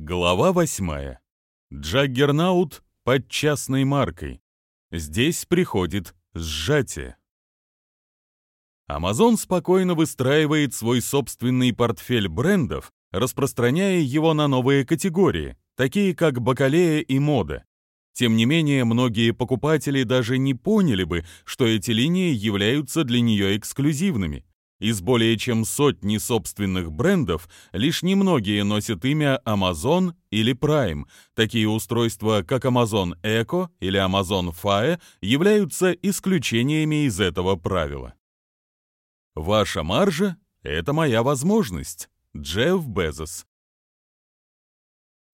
Глава восьмая. Джаггернаут под частной маркой. Здесь приходит сжатие. Amazon спокойно выстраивает свой собственный портфель брендов, распространяя его на новые категории, такие как бакалея и мода. Тем не менее, многие покупатели даже не поняли бы, что эти линии являются для нее эксклюзивными. Из более чем сотни собственных брендов лишь немногие носят имя Amazon или Prime. Такие устройства, как Amazon Echo или Amazon Fire, являются исключениями из этого правила. Ваша маржа — это моя возможность. Джефф Безос.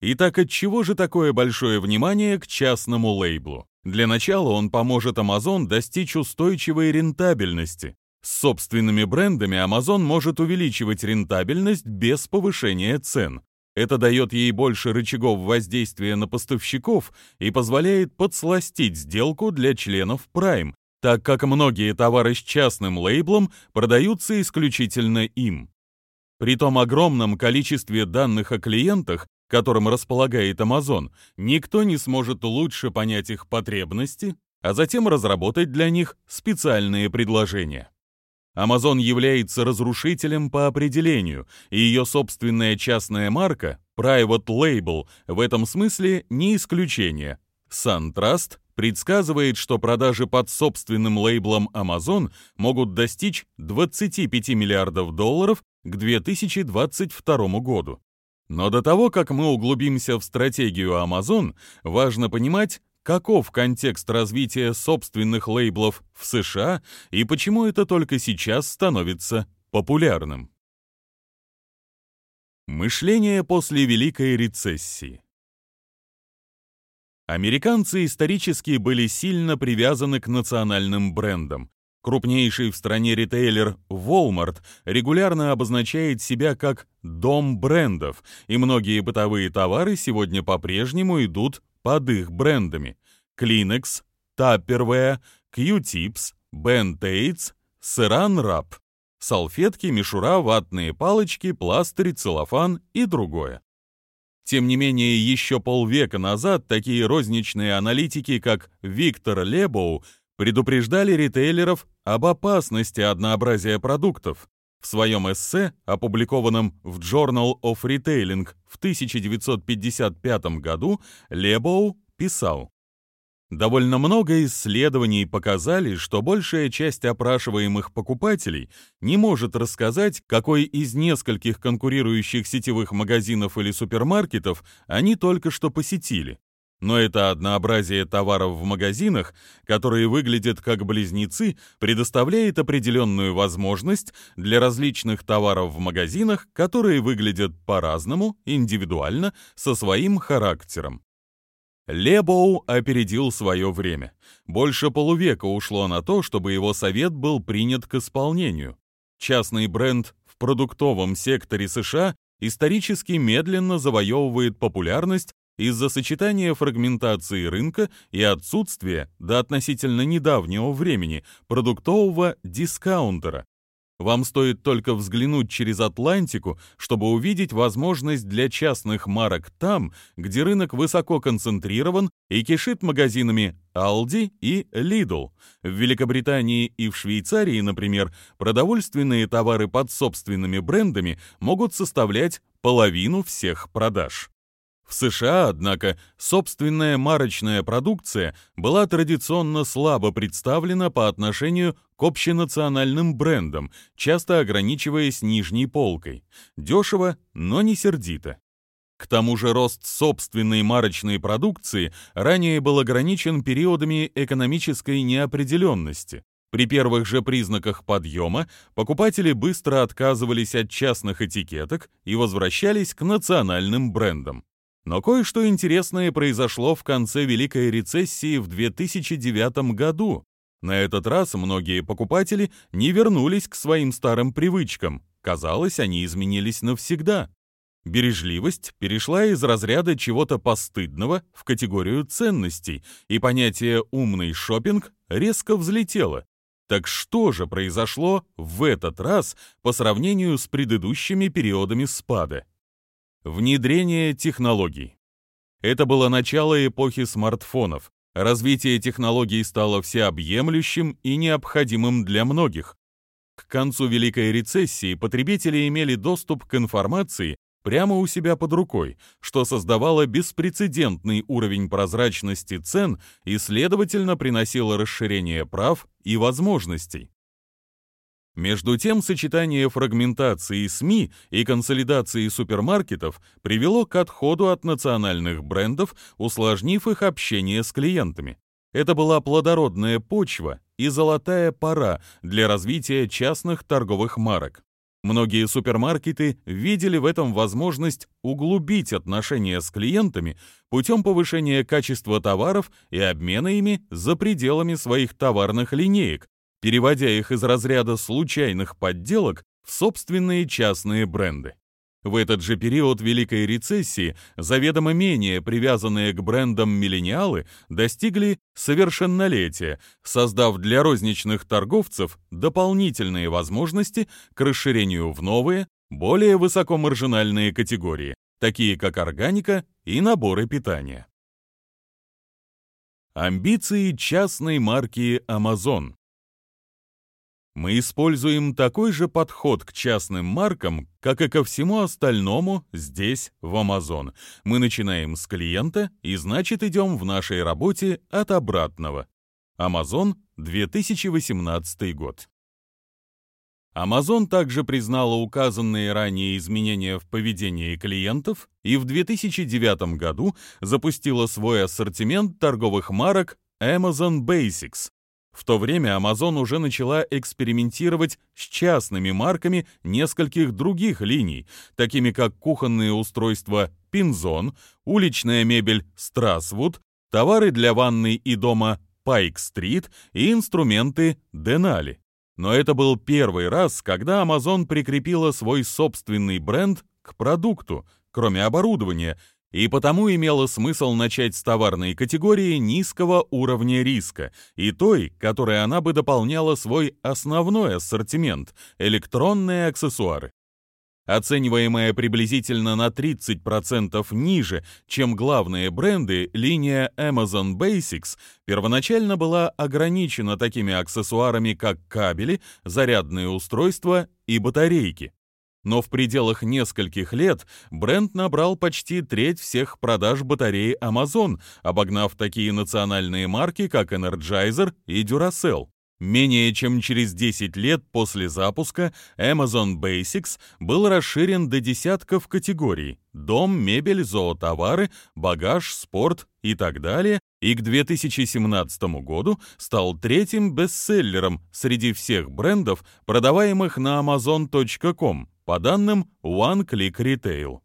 Итак, от чего же такое большое внимание к частному лейблу? Для начала он поможет Amazon достичь устойчивой рентабельности. С собственными брендами Amazon может увеличивать рентабельность без повышения цен. Это дает ей больше рычагов воздействия на поставщиков и позволяет подсластить сделку для членов Prime, так как многие товары с частным лейблом продаются исключительно им. При том огромном количестве данных о клиентах, которым располагает Amazon, никто не сможет лучше понять их потребности, а затем разработать для них специальные предложения. Amazon является разрушителем по определению, и ее собственная частная марка, Private Label, в этом смысле не исключение. SunTrust предсказывает, что продажи под собственным лейблом Amazon могут достичь 25 миллиардов долларов к 2022 году. Но до того, как мы углубимся в стратегию Amazon, важно понимать, каков контекст развития собственных лейблов в США и почему это только сейчас становится популярным. Мышление после Великой рецессии Американцы исторически были сильно привязаны к национальным брендам. Крупнейший в стране ритейлер Walmart регулярно обозначает себя как «дом брендов», и многие бытовые товары сегодня по-прежнему идут под их брендами. Kleenex, Tupperware, Q-Tips, Band-Aids, Saran Wrap. Салфетки, мишура, ватные палочки, пластырь, целлофан и другое. Тем не менее, еще полвека назад такие розничные аналитики, как Виктор Лебоу, предупреждали ритейлеров об опасности однообразия продуктов. В своем эссе, опубликованном в Journal of Retailing в 1955 году, Лебоу писал, Довольно много исследований показали, что большая часть опрашиваемых покупателей не может рассказать, какой из нескольких конкурирующих сетевых магазинов или супермаркетов они только что посетили. Но это однообразие товаров в магазинах, которые выглядят как близнецы, предоставляет определенную возможность для различных товаров в магазинах, которые выглядят по-разному, индивидуально, со своим характером. Лебоу опередил свое время. Больше полувека ушло на то, чтобы его совет был принят к исполнению. Частный бренд в продуктовом секторе США исторически медленно завоевывает популярность из-за сочетания фрагментации рынка и отсутствия до относительно недавнего времени продуктового дискаунтера, вам стоит только взглянуть через Атлантику, чтобы увидеть возможность для частных марок там, где рынок высоко концентрирован и кишит магазинами Aldi и Lidl. В Великобритании и в Швейцарии, например, продовольственные товары под собственными брендами могут составлять половину всех продаж. В США, однако, собственная марочная продукция была традиционно слабо представлена по отношению к общенациональным брендам, часто ограничиваясь нижней полкой. Дешево, но не сердито. К тому же рост собственной марочной продукции ранее был ограничен периодами экономической неопределенности. При первых же признаках подъема покупатели быстро отказывались от частных этикеток и возвращались к национальным брендам. Но кое-что интересное произошло в конце Великой рецессии в 2009 году. На этот раз многие покупатели не вернулись к своим старым привычкам. Казалось, они изменились навсегда. Бережливость перешла из разряда чего-то постыдного в категорию ценностей, и понятие «умный шопинг» резко взлетело. Так что же произошло в этот раз по сравнению с предыдущими периодами спада? Внедрение технологий. Это было начало эпохи смартфонов. Развитие технологий стало всеобъемлющим и необходимым для многих. К концу Великой рецессии потребители имели доступ к информации прямо у себя под рукой, что создавало беспрецедентный уровень прозрачности цен и, следовательно, приносило расширение прав и возможностей. Между тем, сочетание фрагментации СМИ и консолидации супермаркетов привело к отходу от национальных брендов, усложнив их общение с клиентами. Это была плодородная почва и золотая пора для развития частных торговых марок. Многие супермаркеты видели в этом возможность углубить отношения с клиентами путем повышения качества товаров и обмена ими за пределами своих товарных линеек, переводя их из разряда случайных подделок в собственные частные бренды. В этот же период Великой рецессии заведомо менее привязанные к брендам миллениалы достигли совершеннолетия, создав для розничных торговцев дополнительные возможности к расширению в новые, более высокомаржинальные категории, такие как органика и наборы питания. Амбиции частной марки Amazon мы используем такой же подход к частным маркам, как и ко всему остальному здесь, в Amazon. Мы начинаем с клиента и, значит, идем в нашей работе от обратного. Amazon, 2018 год. Amazon также признала указанные ранее изменения в поведении клиентов и в 2009 году запустила свой ассортимент торговых марок Amazon Basics, в то время Amazon уже начала экспериментировать с частными марками нескольких других линий, такими как кухонные устройства Pinzon, уличная мебель Strasswood, товары для ванной и дома Pike-Street и инструменты Denali. Но это был первый раз, когда Amazon прикрепила свой собственный бренд к продукту, кроме оборудования, и потому имело смысл начать с товарной категории низкого уровня риска и той, которой она бы дополняла свой основной ассортимент – электронные аксессуары. Оцениваемая приблизительно на 30% ниже, чем главные бренды, линия Amazon Basics первоначально была ограничена такими аксессуарами, как кабели, зарядные устройства и батарейки но в пределах нескольких лет бренд набрал почти треть всех продаж батарей Amazon, обогнав такие национальные марки, как Energizer и Duracell. Менее чем через 10 лет после запуска Amazon Basics был расширен до десятков категорий – дом, мебель, зоотовары, багаж, спорт и так далее, и к 2017 году стал третьим бестселлером среди всех брендов, продаваемых на amazon.com, по данным One Click Retail.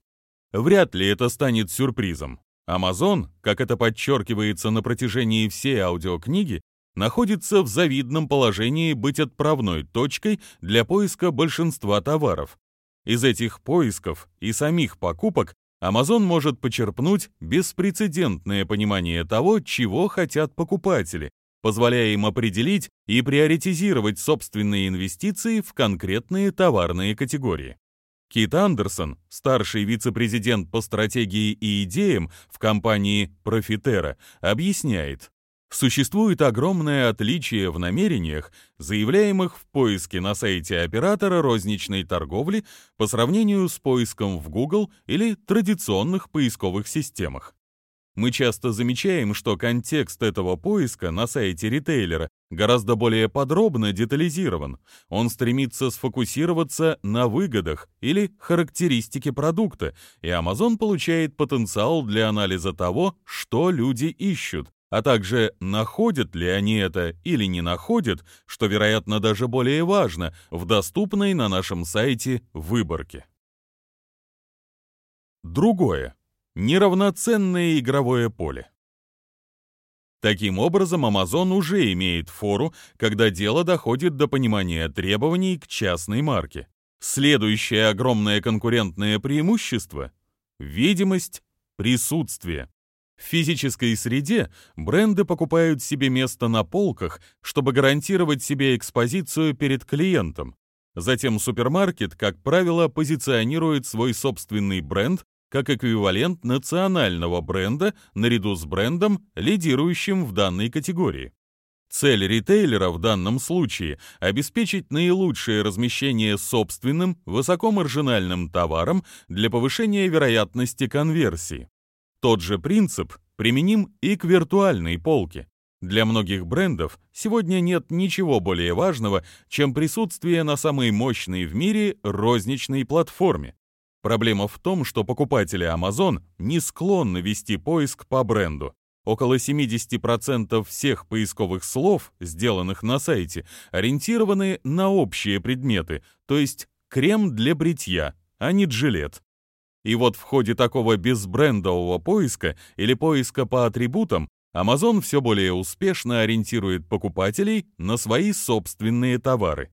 Вряд ли это станет сюрпризом. Amazon, как это подчеркивается на протяжении всей аудиокниги, находится в завидном положении быть отправной точкой для поиска большинства товаров. Из этих поисков и самих покупок Amazon может почерпнуть беспрецедентное понимание того, чего хотят покупатели, позволяя им определить и приоритизировать собственные инвестиции в конкретные товарные категории. Кит Андерсон, старший вице-президент по стратегии и идеям в компании Profitera, объясняет, Существует огромное отличие в намерениях, заявляемых в поиске на сайте оператора розничной торговли по сравнению с поиском в Google или традиционных поисковых системах. Мы часто замечаем, что контекст этого поиска на сайте ритейлера гораздо более подробно детализирован. Он стремится сфокусироваться на выгодах или характеристике продукта, и Amazon получает потенциал для анализа того, что люди ищут, а также находят ли они это или не находят, что, вероятно, даже более важно, в доступной на нашем сайте выборке. Другое неравноценное игровое поле. Таким образом, Amazon уже имеет фору, когда дело доходит до понимания требований к частной марке. Следующее огромное конкурентное преимущество – видимость, присутствие. В физической среде бренды покупают себе место на полках, чтобы гарантировать себе экспозицию перед клиентом. Затем супермаркет, как правило, позиционирует свой собственный бренд как эквивалент национального бренда наряду с брендом, лидирующим в данной категории. Цель ритейлера в данном случае – обеспечить наилучшее размещение собственным высокомаржинальным товаром для повышения вероятности конверсии. Тот же принцип применим и к виртуальной полке. Для многих брендов сегодня нет ничего более важного, чем присутствие на самой мощной в мире розничной платформе. Проблема в том, что покупатели Amazon не склонны вести поиск по бренду. Около 70% всех поисковых слов, сделанных на сайте, ориентированы на общие предметы, то есть крем для бритья, а не джилет. И вот в ходе такого безбрендового поиска или поиска по атрибутам Amazon все более успешно ориентирует покупателей на свои собственные товары.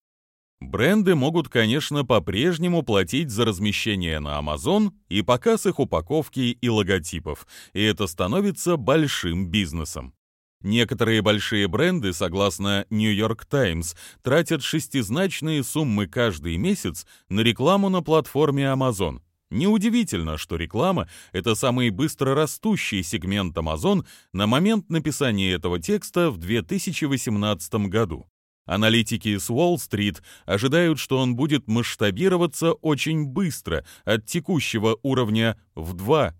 Бренды могут, конечно, по-прежнему платить за размещение на Amazon и показ их упаковки и логотипов, и это становится большим бизнесом. Некоторые большие бренды, согласно New York Times, тратят шестизначные суммы каждый месяц на рекламу на платформе Amazon. Неудивительно, что реклама — это самый быстро растущий сегмент Amazon на момент написания этого текста в 2018 году. Аналитики с Уолл-стрит ожидают, что он будет масштабироваться очень быстро от текущего уровня в 2-4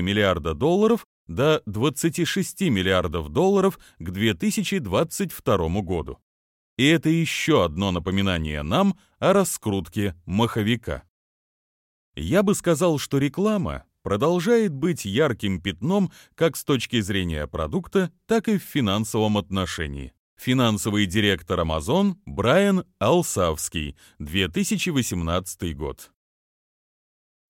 миллиарда долларов до 26 миллиардов долларов к 2022 году. И это еще одно напоминание нам о раскрутке маховика. Я бы сказал, что реклама продолжает быть ярким пятном как с точки зрения продукта, так и в финансовом отношении финансовый директор Amazon Брайан Алсавский, 2018 год.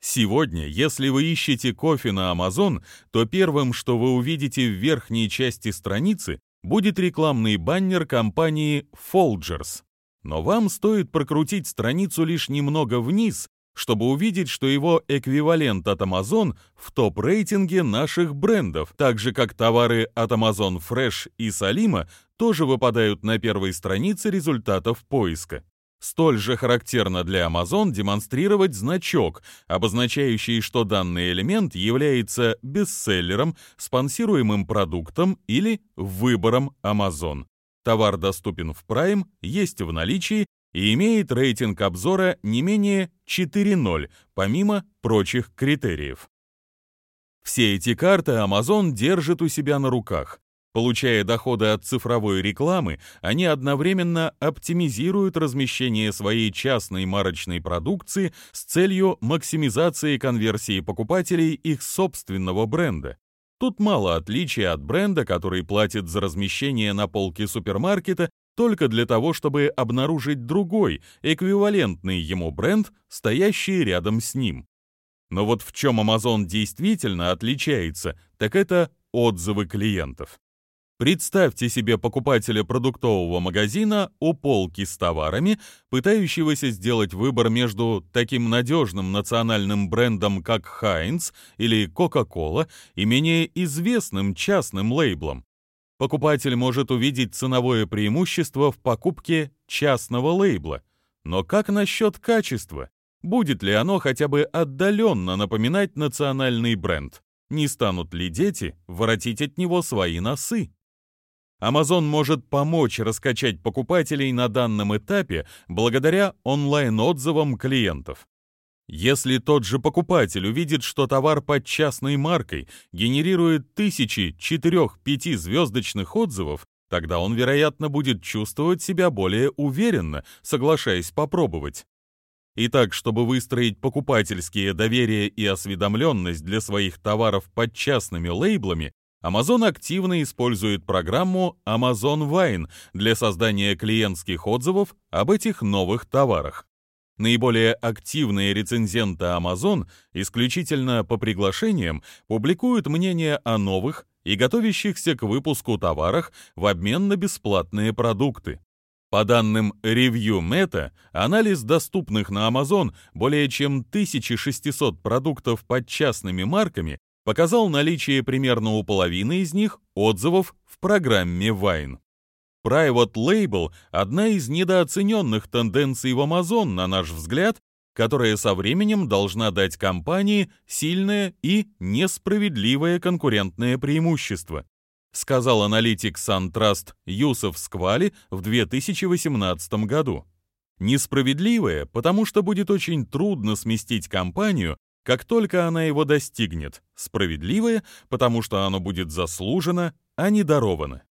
Сегодня, если вы ищете кофе на Amazon, то первым, что вы увидите в верхней части страницы, будет рекламный баннер компании Folgers. Но вам стоит прокрутить страницу лишь немного вниз, чтобы увидеть, что его эквивалент от Amazon в топ-рейтинге наших брендов, так же как товары от Amazon Fresh и Salima тоже выпадают на первой странице результатов поиска. Столь же характерно для Amazon демонстрировать значок, обозначающий, что данный элемент является бестселлером, спонсируемым продуктом или выбором Amazon. Товар доступен в Prime, есть в наличии и имеет рейтинг обзора не менее 4.0, помимо прочих критериев. Все эти карты Amazon держит у себя на руках. Получая доходы от цифровой рекламы, они одновременно оптимизируют размещение своей частной марочной продукции с целью максимизации конверсии покупателей их собственного бренда. Тут мало отличия от бренда, который платит за размещение на полке супермаркета только для того, чтобы обнаружить другой, эквивалентный ему бренд, стоящий рядом с ним. Но вот в чем Amazon действительно отличается, так это отзывы клиентов. Представьте себе покупателя продуктового магазина у полки с товарами, пытающегося сделать выбор между таким надежным национальным брендом, как Heinz или Coca-Cola, и менее известным частным лейблом. Покупатель может увидеть ценовое преимущество в покупке частного лейбла. Но как насчет качества? Будет ли оно хотя бы отдаленно напоминать национальный бренд? Не станут ли дети воротить от него свои носы? Amazon может помочь раскачать покупателей на данном этапе благодаря онлайн-отзывам клиентов. Если тот же покупатель увидит, что товар под частной маркой генерирует тысячи четырех-пяти звездочных отзывов, тогда он, вероятно, будет чувствовать себя более уверенно, соглашаясь попробовать. Итак, чтобы выстроить покупательские доверие и осведомленность для своих товаров под частными лейблами, Amazon активно использует программу Amazon Wine для создания клиентских отзывов об этих новых товарах. Наиболее активные рецензенты Amazon исключительно по приглашениям публикуют мнения о новых и готовящихся к выпуску товарах в обмен на бесплатные продукты. По данным Review Meta, анализ доступных на Amazon более чем 1600 продуктов под частными марками показал наличие примерно у половины из них отзывов в программе Wine. Private Label – одна из недооцененных тенденций в Amazon, на наш взгляд, которая со временем должна дать компании сильное и несправедливое конкурентное преимущество, сказал аналитик SunTrust Юсов Сквали в 2018 году. Несправедливое, потому что будет очень трудно сместить компанию, как только она его достигнет. Справедливое, потому что оно будет заслужено, а не даровано.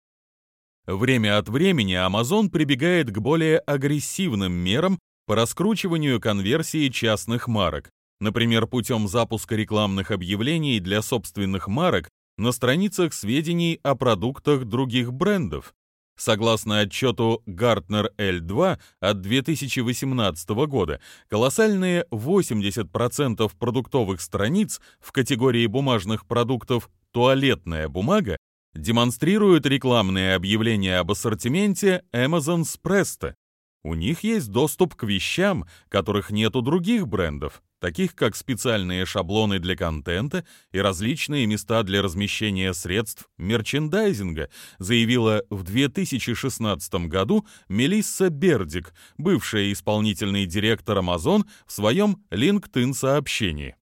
Время от времени Amazon прибегает к более агрессивным мерам по раскручиванию конверсии частных марок, например, путем запуска рекламных объявлений для собственных марок на страницах сведений о продуктах других брендов. Согласно отчету Gartner L2 от 2018 года, колоссальные 80% продуктовых страниц в категории бумажных продуктов «туалетная бумага» демонстрируют рекламные объявления об ассортименте Amazon Presto. У них есть доступ к вещам, которых нет у других брендов, таких как специальные шаблоны для контента и различные места для размещения средств мерчендайзинга, заявила в 2016 году Мелисса Бердик, бывшая исполнительный директор Amazon, в своем LinkedIn-сообщении.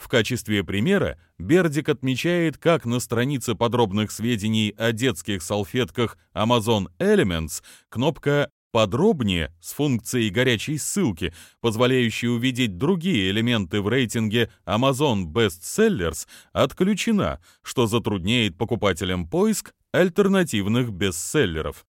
В качестве примера Бердик отмечает, как на странице подробных сведений о детских салфетках Amazon Elements кнопка Подробнее, с функцией горячей ссылки, позволяющей увидеть другие элементы в рейтинге Amazon Best Sellers, отключена, что затрудняет покупателям поиск альтернативных бестселлеров.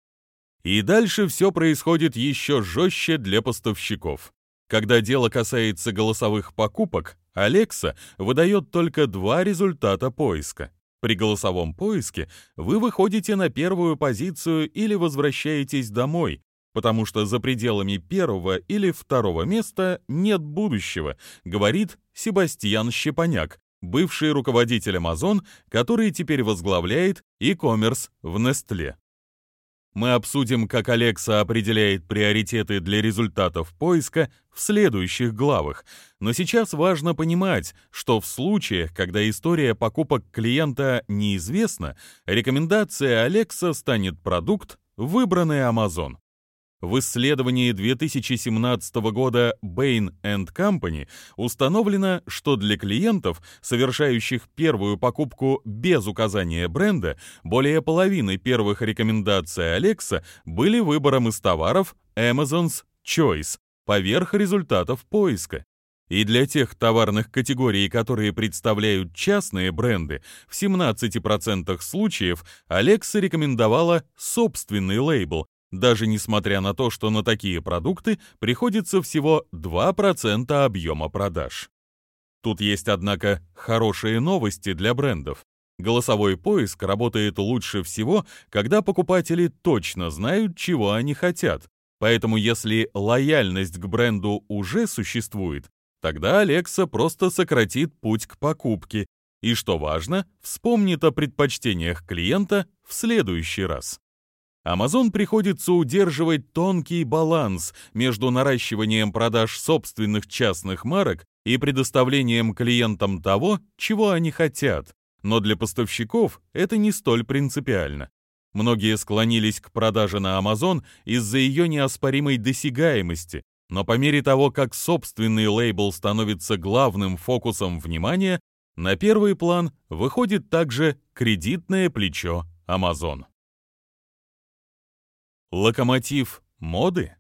И дальше все происходит еще жестче для поставщиков. Когда дело касается голосовых покупок, Alexa выдает только два результата поиска. При голосовом поиске вы выходите на первую позицию или возвращаетесь домой, потому что за пределами первого или второго места нет будущего, говорит Себастьян Щепаняк, бывший руководитель Amazon, который теперь возглавляет e-commerce в Nestle. Мы обсудим, как Alexa определяет приоритеты для результатов поиска в следующих главах, но сейчас важно понимать, что в случаях, когда история покупок клиента неизвестна, рекомендация Alexa станет продукт, выбранный Amazon. В исследовании 2017 года Bain Company установлено, что для клиентов, совершающих первую покупку без указания бренда, более половины первых рекомендаций Alexa были выбором из товаров Amazon's Choice поверх результатов поиска. И для тех товарных категорий, которые представляют частные бренды, в 17% случаев Alexa рекомендовала собственный лейбл, даже несмотря на то, что на такие продукты приходится всего 2% объема продаж. Тут есть, однако, хорошие новости для брендов. Голосовой поиск работает лучше всего, когда покупатели точно знают, чего они хотят. Поэтому если лояльность к бренду уже существует, тогда Alexa просто сократит путь к покупке и, что важно, вспомнит о предпочтениях клиента в следующий раз. Amazon приходится удерживать тонкий баланс между наращиванием продаж собственных частных марок и предоставлением клиентам того, чего они хотят. Но для поставщиков это не столь принципиально. Многие склонились к продаже на Amazon из-за ее неоспоримой досягаемости, но по мере того, как собственный лейбл становится главным фокусом внимания, на первый план выходит также кредитное плечо Amazon. Локомотив моды?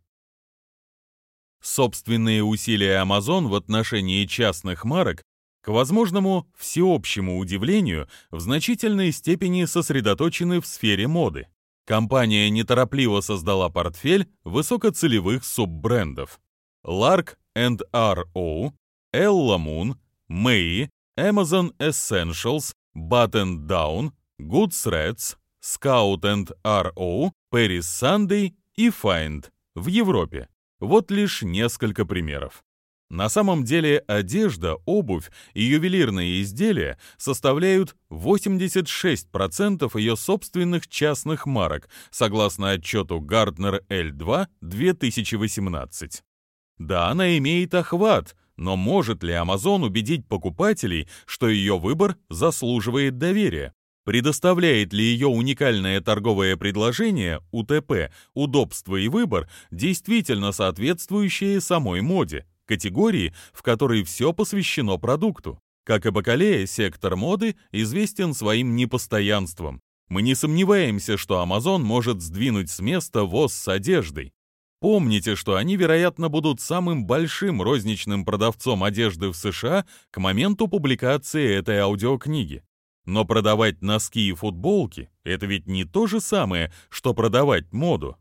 Собственные усилия Amazon в отношении частных марок к возможному всеобщему удивлению в значительной степени сосредоточены в сфере моды. Компания неторопливо создала портфель высокоцелевых суббрендов. Lark R.O., Ella Moon, May, Amazon Essentials, Button Down, Good Threads, Scout R.O., Paris Sunday и Find в Европе. Вот лишь несколько примеров. На самом деле одежда, обувь и ювелирные изделия составляют 86% ее собственных частных марок, согласно отчету Gardner L2 2018. Да, она имеет охват, но может ли Amazon убедить покупателей, что ее выбор заслуживает доверия? Предоставляет ли ее уникальное торговое предложение, УТП, удобство и выбор, действительно соответствующие самой моде? категории, в которой все посвящено продукту. Как и Бакалея, сектор моды известен своим непостоянством. Мы не сомневаемся, что Amazon может сдвинуть с места ВОЗ с одеждой. Помните, что они, вероятно, будут самым большим розничным продавцом одежды в США к моменту публикации этой аудиокниги. Но продавать носки и футболки – это ведь не то же самое, что продавать моду.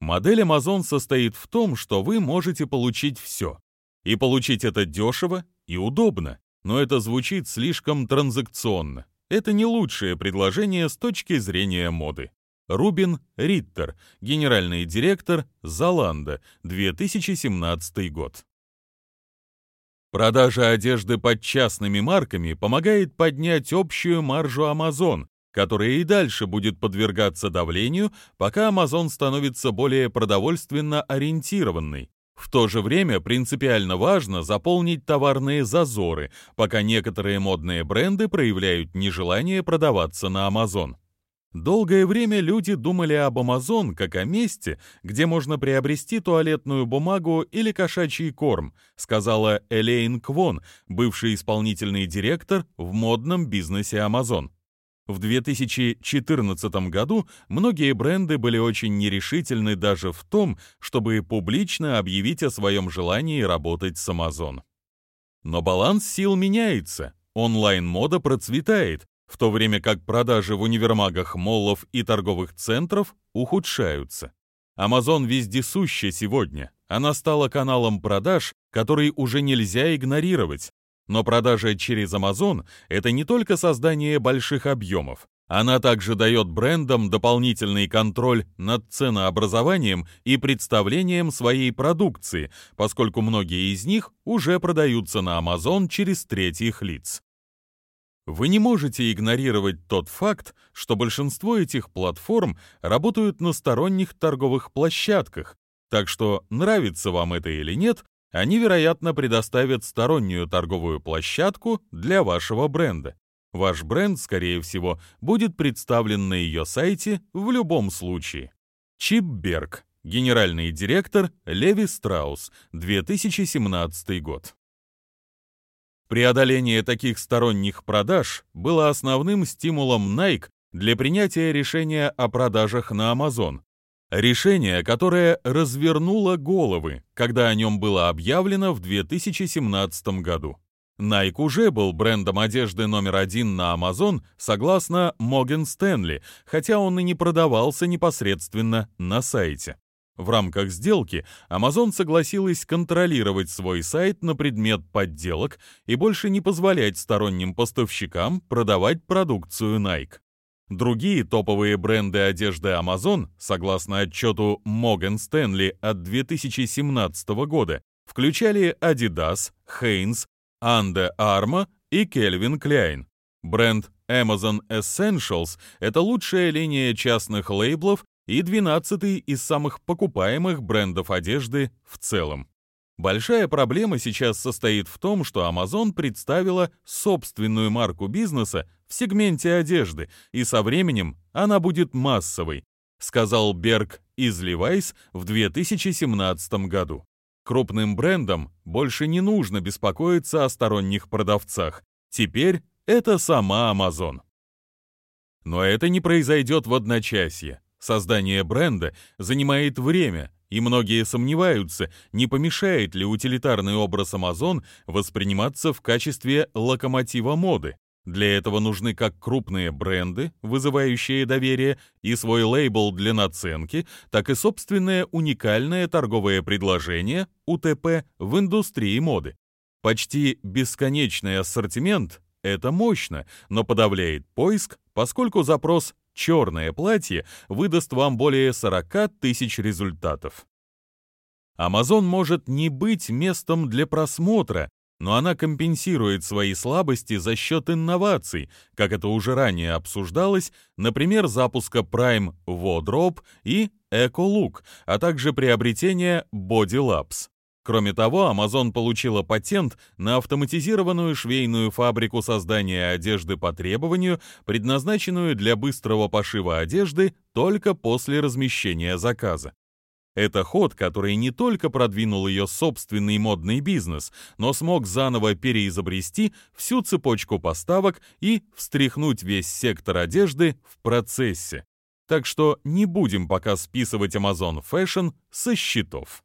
Модель Amazon состоит в том, что вы можете получить все. И получить это дешево и удобно но это звучит слишком транзакционно. Это не лучшее предложение с точки зрения моды. Рубин Риттер, генеральный директор Заланда, 2017 год. Продажа одежды под частными марками помогает поднять общую маржу Amazon, которая и дальше будет подвергаться давлению, пока Amazon становится более продовольственно ориентированной. В то же время принципиально важно заполнить товарные зазоры, пока некоторые модные бренды проявляют нежелание продаваться на Amazon. Долгое время люди думали об Amazon как о месте, где можно приобрести туалетную бумагу или кошачий корм, сказала Элейн Квон, бывший исполнительный директор в модном бизнесе Amazon. В 2014 году многие бренды были очень нерешительны даже в том, чтобы публично объявить о своем желании работать с Amazon. Но баланс сил меняется, онлайн-мода процветает, в то время как продажи в универмагах, моллов и торговых центров ухудшаются. Amazon вездесуща сегодня. Она стала каналом продаж, который уже нельзя игнорировать, но продажа через Amazon – это не только создание больших объемов. Она также дает брендам дополнительный контроль над ценообразованием и представлением своей продукции, поскольку многие из них уже продаются на Amazon через третьих лиц. Вы не можете игнорировать тот факт, что большинство этих платформ работают на сторонних торговых площадках, так что, нравится вам это или нет, они, вероятно, предоставят стороннюю торговую площадку для вашего бренда. Ваш бренд, скорее всего, будет представлен на ее сайте в любом случае. Чип Берг, генеральный директор Леви Страус, 2017 год. Преодоление таких сторонних продаж было основным стимулом Nike для принятия решения о продажах на Amazon, Решение, которое развернуло головы, когда о нем было объявлено в 2017 году. Nike уже был брендом одежды номер один на Amazon, согласно Моген Стэнли, хотя он и не продавался непосредственно на сайте. В рамках сделки Amazon согласилась контролировать свой сайт на предмет подделок и больше не позволять сторонним поставщикам продавать продукцию Nike. Другие топовые бренды одежды Amazon, согласно отчету Morgan Stanley от 2017 года, включали Adidas, Hanes, Under Armour и Calvin Klein. Бренд Amazon Essentials – это лучшая линия частных лейблов и 12-й из самых покупаемых брендов одежды в целом. Большая проблема сейчас состоит в том, что Amazon представила собственную марку бизнеса в сегменте одежды, и со временем она будет массовой, сказал Берг из Levi's в 2017 году. Крупным брендам больше не нужно беспокоиться о сторонних продавцах. Теперь это сама Amazon. Но это не произойдет в одночасье. Создание бренда занимает время, и многие сомневаются, не помешает ли утилитарный образ Amazon восприниматься в качестве локомотива моды. Для этого нужны как крупные бренды, вызывающие доверие, и свой лейбл для наценки, так и собственное уникальное торговое предложение, УТП, в индустрии моды. Почти бесконечный ассортимент – это мощно, но подавляет поиск, поскольку запрос черное платье выдаст вам более 40 тысяч результатов. Amazon может не быть местом для просмотра, но она компенсирует свои слабости за счет инноваций, как это уже ранее обсуждалось, например, запуска Prime Wardrobe и EcoLook, а также приобретения Body Labs. Кроме того, Amazon получила патент на автоматизированную швейную фабрику создания одежды по требованию, предназначенную для быстрого пошива одежды только после размещения заказа. Это ход, который не только продвинул ее собственный модный бизнес, но смог заново переизобрести всю цепочку поставок и встряхнуть весь сектор одежды в процессе. Так что не будем пока списывать Amazon Fashion со счетов.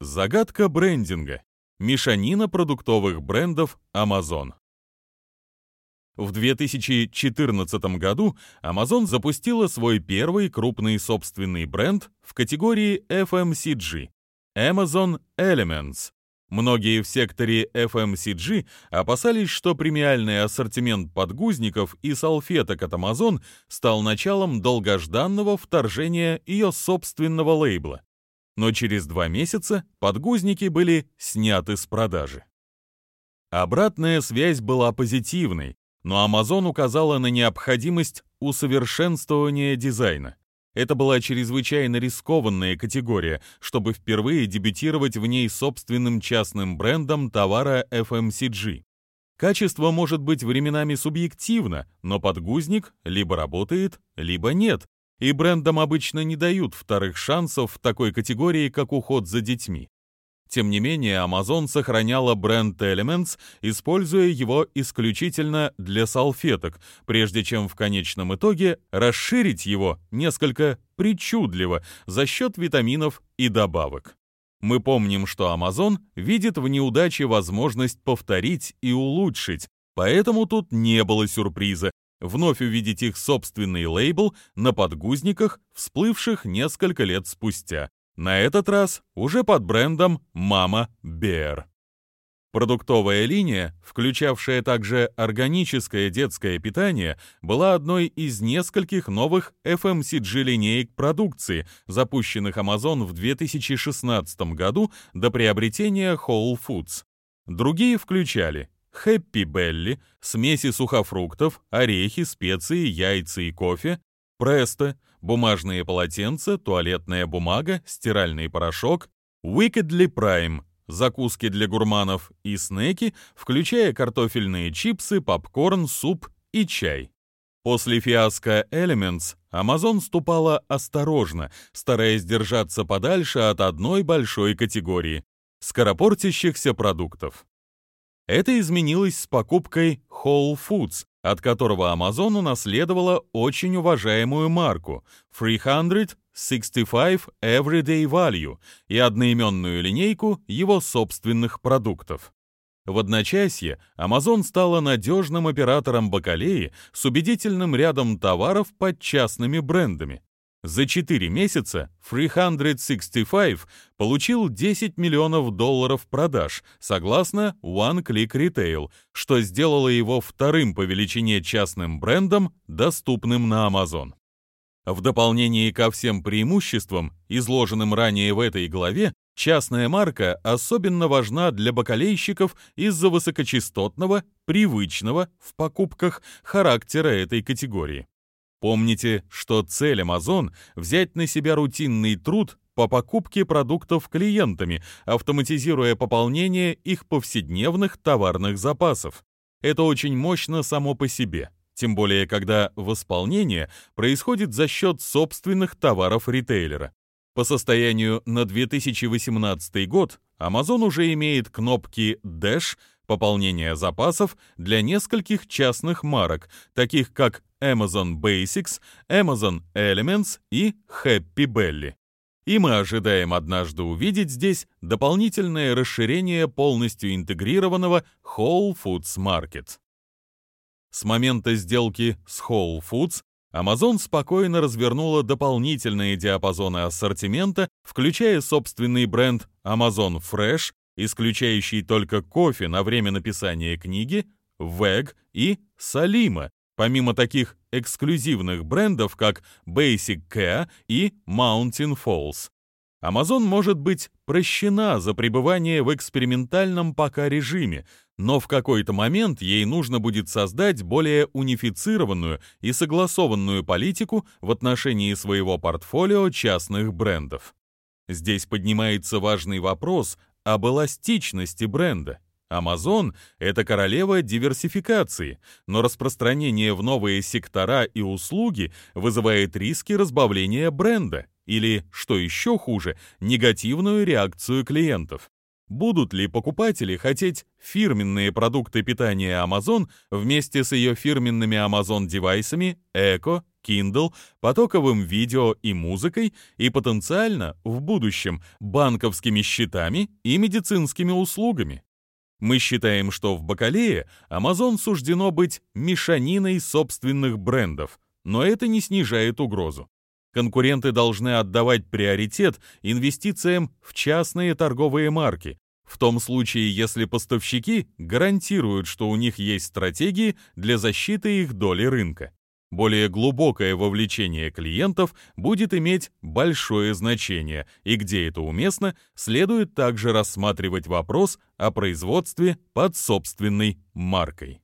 Загадка брендинга. Мешанина продуктовых брендов Amazon. В 2014 году Amazon запустила свой первый крупный собственный бренд в категории FMCG – Amazon Elements. Многие в секторе FMCG опасались, что премиальный ассортимент подгузников и салфеток от Amazon стал началом долгожданного вторжения ее собственного лейбла. Но через два месяца подгузники были сняты с продажи. Обратная связь была позитивной, но Amazon указала на необходимость усовершенствования дизайна. Это была чрезвычайно рискованная категория, чтобы впервые дебютировать в ней собственным частным брендом товара FMCG. Качество может быть временами субъективно, но подгузник либо работает, либо нет, и брендам обычно не дают вторых шансов в такой категории, как уход за детьми. Тем не менее, Amazon сохраняла бренд Elements, используя его исключительно для салфеток, прежде чем в конечном итоге расширить его несколько причудливо за счет витаминов и добавок. Мы помним, что Amazon видит в неудаче возможность повторить и улучшить, поэтому тут не было сюрприза вновь увидеть их собственный лейбл на подгузниках, всплывших несколько лет спустя, на этот раз уже под брендом «Мама Бер». Продуктовая линия, включавшая также органическое детское питание, была одной из нескольких новых FMCG-линеек продукции, запущенных Amazon в 2016 году до приобретения Whole Foods. Другие включали Happy Belly, смеси сухофруктов, орехи, специи, яйца и кофе, Presto, бумажные полотенца, туалетная бумага, стиральный порошок, Wickedly Prime, закуски для гурманов и снеки, включая картофельные чипсы, попкорн, суп и чай. После фиаско Elements Amazon ступала осторожно, стараясь держаться подальше от одной большой категории – скоропортящихся продуктов. Это изменилось с покупкой Whole Foods, от которого Amazon унаследовала очень уважаемую марку 365 Everyday Value и одноименную линейку его собственных продуктов. В одночасье Amazon стала надежным оператором бакалеи с убедительным рядом товаров под частными брендами. За 4 месяца 365 получил 10 миллионов долларов продаж, согласно One Click Retail, что сделало его вторым по величине частным брендом, доступным на Amazon. В дополнение ко всем преимуществам, изложенным ранее в этой главе, частная марка особенно важна для бакалейщиков из-за высокочастотного, привычного в покупках характера этой категории. Помните, что цель Amazon — взять на себя рутинный труд по покупке продуктов клиентами, автоматизируя пополнение их повседневных товарных запасов. Это очень мощно само по себе, тем более когда восполнение происходит за счет собственных товаров ритейлера. По состоянию на 2018 год Amazon уже имеет кнопки Dash — пополнение запасов для нескольких частных марок, таких как Amazon Basics, Amazon Elements и Happy Belly. И мы ожидаем однажды увидеть здесь дополнительное расширение полностью интегрированного Whole Foods Market. С момента сделки с Whole Foods Amazon спокойно развернула дополнительные диапазоны ассортимента, включая собственный бренд Amazon Fresh, исключающий только кофе на время написания книги, Вэг и Салима, помимо таких эксклюзивных брендов, как Basic Care и Mountain Falls. Amazon может быть прощена за пребывание в экспериментальном пока режиме, но в какой-то момент ей нужно будет создать более унифицированную и согласованную политику в отношении своего портфолио частных брендов. Здесь поднимается важный вопрос об эластичности бренда. Amazon — это королева диверсификации, но распространение в новые сектора и услуги вызывает риски разбавления бренда, или, что еще хуже, негативную реакцию клиентов. Будут ли покупатели хотеть фирменные продукты питания Amazon вместе с ее фирменными Amazon-девайсами Echo, Kindle, потоковым видео и музыкой и потенциально, в будущем, банковскими счетами и медицинскими услугами? Мы считаем, что в Бакалее Amazon суждено быть мешаниной собственных брендов, но это не снижает угрозу. Конкуренты должны отдавать приоритет инвестициям в частные торговые марки, в том случае, если поставщики гарантируют, что у них есть стратегии для защиты их доли рынка. Более глубокое вовлечение клиентов будет иметь большое значение, и где это уместно, следует также рассматривать вопрос о производстве под собственной маркой.